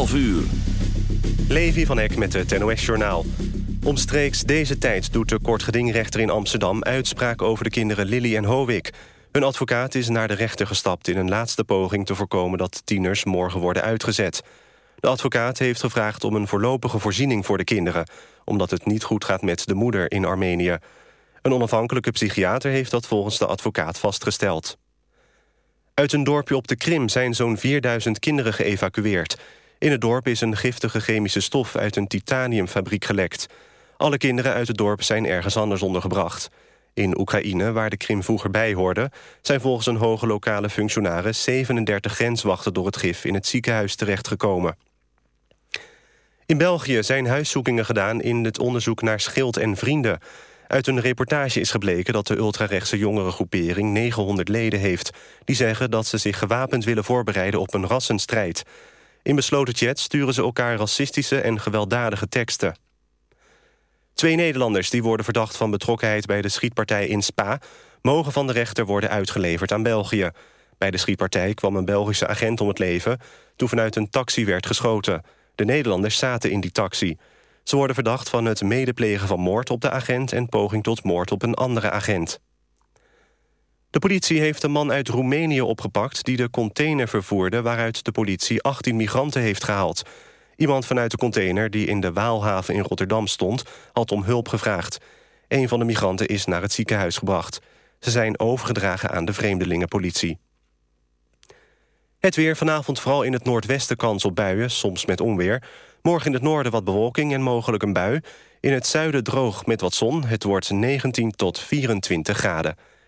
12 uur. Levi van Eck met het NOS-journaal. Omstreeks deze tijd doet de kortgedingrechter in Amsterdam... uitspraak over de kinderen Lily en Hovik. Hun advocaat is naar de rechter gestapt in een laatste poging... te voorkomen dat tieners morgen worden uitgezet. De advocaat heeft gevraagd om een voorlopige voorziening voor de kinderen... omdat het niet goed gaat met de moeder in Armenië. Een onafhankelijke psychiater heeft dat volgens de advocaat vastgesteld. Uit een dorpje op de Krim zijn zo'n 4000 kinderen geëvacueerd. In het dorp is een giftige chemische stof uit een titaniumfabriek gelekt. Alle kinderen uit het dorp zijn ergens anders ondergebracht. In Oekraïne, waar de Krim vroeger bij hoorde... zijn volgens een hoge lokale functionaris 37 grenswachten door het gif in het ziekenhuis terechtgekomen. In België zijn huiszoekingen gedaan in het onderzoek naar Schild en Vrienden. Uit een reportage is gebleken dat de ultrarechtse jongerengroepering 900 leden heeft. Die zeggen dat ze zich gewapend willen voorbereiden op een rassenstrijd. In besloten chats sturen ze elkaar racistische en gewelddadige teksten. Twee Nederlanders die worden verdacht van betrokkenheid bij de schietpartij in Spa... mogen van de rechter worden uitgeleverd aan België. Bij de schietpartij kwam een Belgische agent om het leven... toen vanuit een taxi werd geschoten. De Nederlanders zaten in die taxi. Ze worden verdacht van het medeplegen van moord op de agent... en poging tot moord op een andere agent. De politie heeft een man uit Roemenië opgepakt... die de container vervoerde waaruit de politie 18 migranten heeft gehaald. Iemand vanuit de container die in de Waalhaven in Rotterdam stond... had om hulp gevraagd. Een van de migranten is naar het ziekenhuis gebracht. Ze zijn overgedragen aan de vreemdelingenpolitie. Het weer vanavond vooral in het noordwesten kans op buien, soms met onweer. Morgen in het noorden wat bewolking en mogelijk een bui. In het zuiden droog met wat zon. Het wordt 19 tot 24 graden.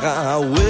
Yahweh.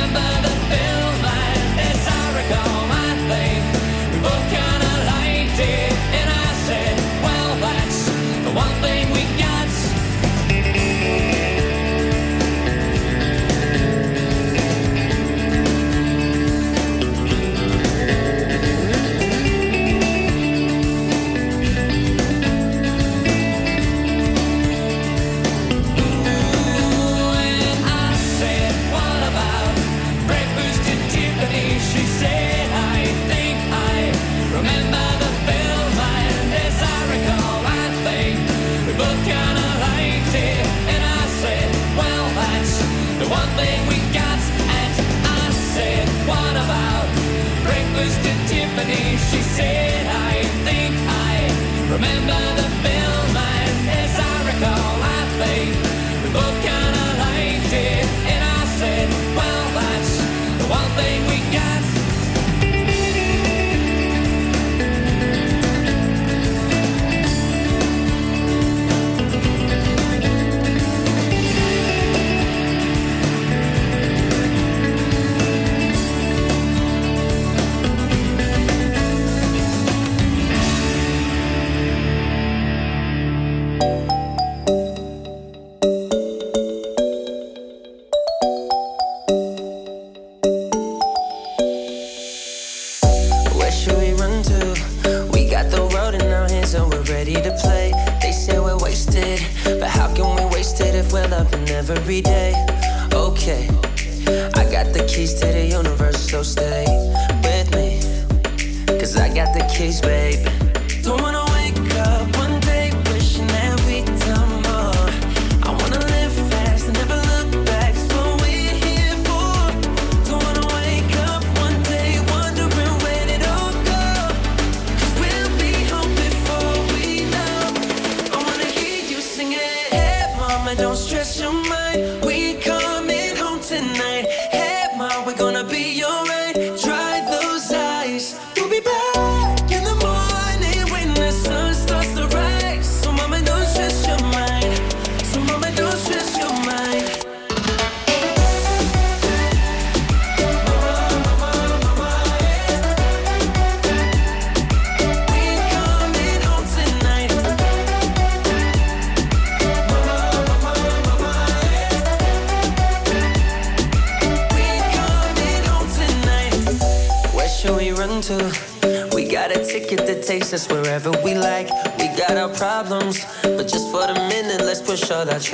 remember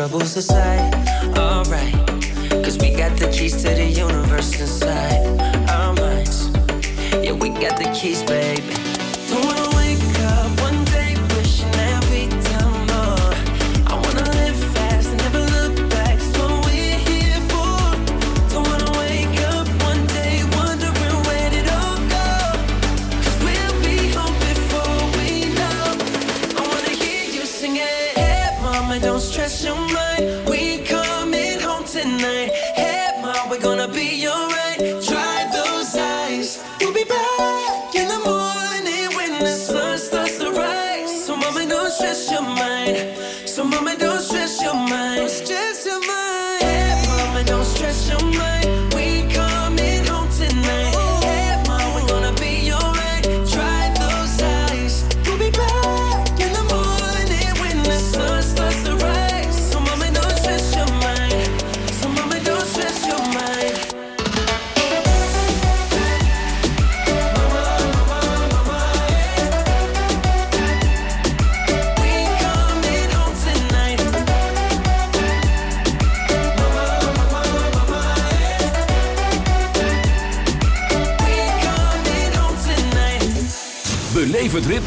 troubles aside.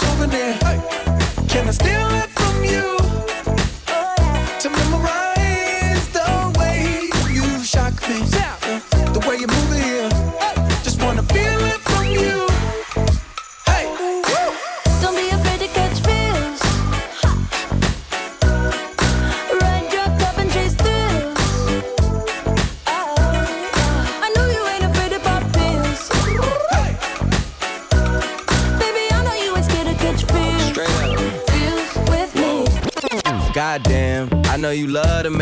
I'm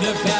the best.